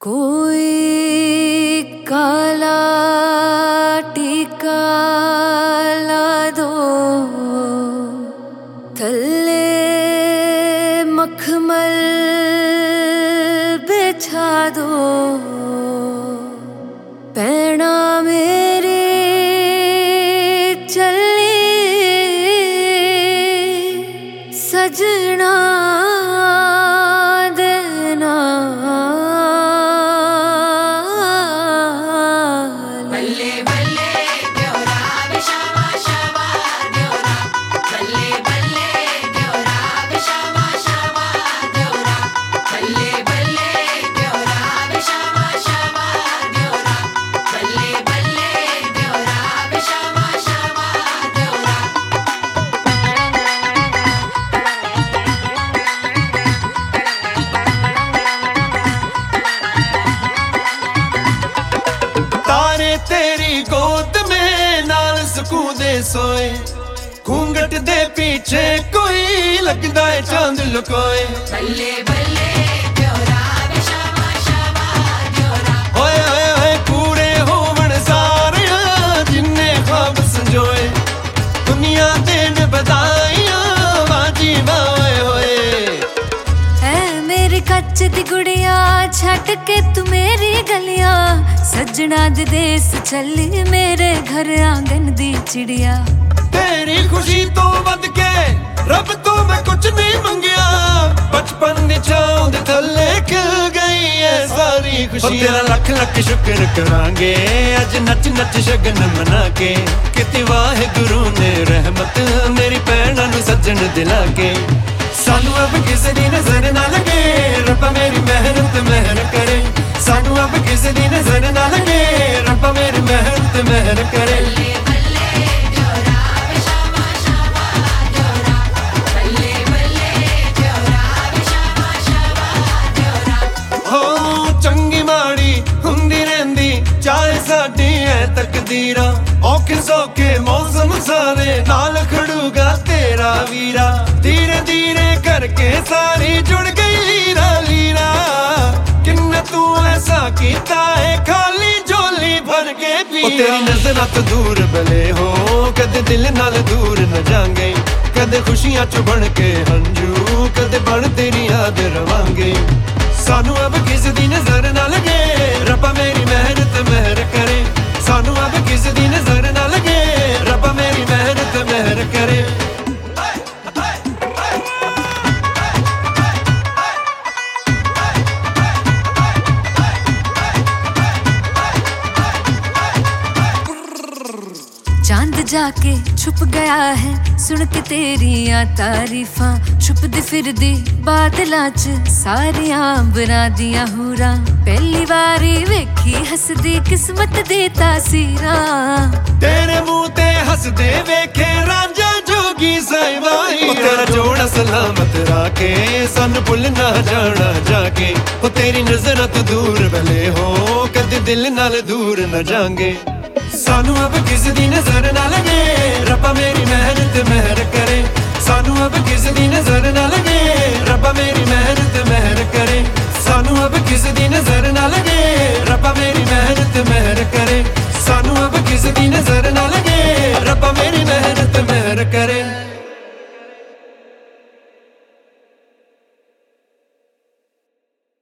ਕੋਈ ਕਾਲਾ ਟੀਕਾ ਲਾ ਦੋ। ਥੱਲੇ ਮਖਮਲ ਬਿਛਾ ਦੋ। ਪੈਣਾ ਓਏ ਓਏ ਪੂਰੇ ਹੋਵਣ ਸਾਰਿਆਂ ਜਿੰਨੇ ਖਾਬ ਸੰਜੋਏ। ਦੁਨੀਆ ਦੇਣ ਬਧਾਈਆਂ ਵਾਜੀ ਵਾਏ ਹੋਏ। ਐ ਮੇਰੀ ਕੱਚ ਦੀ ਗੁੜੀਆ ਛੱਡ ਕੇ ਤੂੰ ਮੇਰੀ ਸੱਜਣਾ ਦੇ ਦੇਸ ਚੱਲੀ ਮੇਰੇ ਘਰ ਆਂਗਨ ਦੀ ਚਿੜੀਆ। ਤੇਰੀ ਖੁਸ਼ੀ ਤੋਂ ਵੱਧ ਕੇ ਰੱਬ ਤੋਂ ਮੈਂ ਕੁਝ ਨਹੀਂ ਮੰਗਿਆ। ਬਚਪਨ ਦੀ ਛਾਂ ਦੇ ਥੱਲੇ ਖਿਲ ਗਈ ਐ ਸਾਰੀ ਖੁਸ਼ੀ ਤੇਰਾ ਲੱਖ ਲੱਖ ਸ਼ੁਕਰ ਕਰਾਂਗੇ ਅੱਜ ਨੱਚ ਨੱਚ ਸ਼ਗਨ ਮਨਾ ਕੇ। ਕਿਤੇ ਵਾਹਿਗੁਰੂ ਨੇ ਰਹਿਮਤ ਮੇਰੀ ਭੈਣਾਂ ਨੂੰ ਸੱਜਣ ਦਿਲਾ ਕੇ। ਸਾਨੂੰ ਅਬ ਕਿਸੇ ਦੀ ਨਜ਼ਰ ਦਿਉਰਾ ਹੋ, ਚੰਗੀ ਮਾੜੀ ਹੁੰਦੀ ਰਹਿੰਦੀ, ਚਾਹੇ ਸਾਡੀ ਐ ਤਕਦੀਰਾਂ। ਔਖੇ ਸੌਖੇ ਮੌਸਮ ਸਾਰੇ ਨਾਲ ਖੜੂਗਾ ਤੇਰਾ ਵੀਰਾ। ਧੀਰੇ ਧੀਰੇ ਕਰਕੇ ਸਾਰੀ ਜੁੜ ਉਹ ਤੇਰੀ ਨਜ਼ਰਾਂ ਤੋਂ ਦੂਰ ਬਲੇ ਹੋ। ਕਦੇ ਦਿਲ ਨਾਲ ਦੂਰ न ਜਾਾਂਗੇ। ਕਦੇ ਖੁਸ਼ੀਆਂ ਚ ਬਣ ਕੇ ਹੰਝੂ। ਕਦੇ ਬਣ ਤੇਰੀ ਯਾਦ ਰਵਾਂਗੇ। ਸਾਨੂੰ ਅਬ ਕਿਸੇ ਦੀ ਨਜ਼ਰ ਨਾ ਲੱਗੇ। जाके छुप गया है सुन के तेरियां तारीफां छुपदी ਫਿਰਦੀ ਬਾਦਲਾਂ 'ਚ ਸਾਰੀਆਂ ਅੰਬਰਾਂ ਦੀਆਂ ਹੂਰਾਂ ਪਹਿਲੀ ਵਾਰੀ ਵੇਖੀ ਹੱਸਦੀ ਕਿਸਮਤ ਦੇ ਤਾਸੀਰਾਂ ਤੇਰੇ ਮੂੰਹ ਤੇ ਹੱਸਦੇ ਵੇਖੇ ਰਾਂਝਾ ਜੋਗੀ ਸਹਿਬਾਈ ਉਹ ਤੇਰਾ ਜੋੜਾ ਸਲਾਮਤ ਰਾਖੇ ਸਾਨੂੰ ਭੁੱਲ ਨਾ ਜਾਣਾ ਜਾ ਕੇ ਉਹ ਤੇਰੀ ਨਜ਼ਰਾਂ ਤੋਂ ਦੂਰ ਬਲੇ ਹੋ ਕਦੇ ਦਿਲ ਨਾਲ ਦੂਰ ਨਾ ਜਾਾਂਗੇ ਸਾਨੂੰ ਅਬ ਕਿਸੇ ਦੀ ਨਜ਼ਰ ਨਾ ਲੱਗੇ? ਰੱਬਾ ਮੇਰੀ ਮਿਹਨਤ ਮਿਹਰ ਕਰੇ। ਸਾਨੂੰ ਅਬ ਕਿਸੇ ਦੀ ਨਜ਼ਰ ਨਾ ਲੱਗੇ? ਰੱਬਾ ਮੇਰੀ ਮਿਹਨਤ ਮਿਹਰ ਕਰੇ। ਸਾਨੂੰ ਅਬ ਕਿਸੇ ਦੀ ਨਜ਼ਰ ਨਾ ਲੱਗੇ?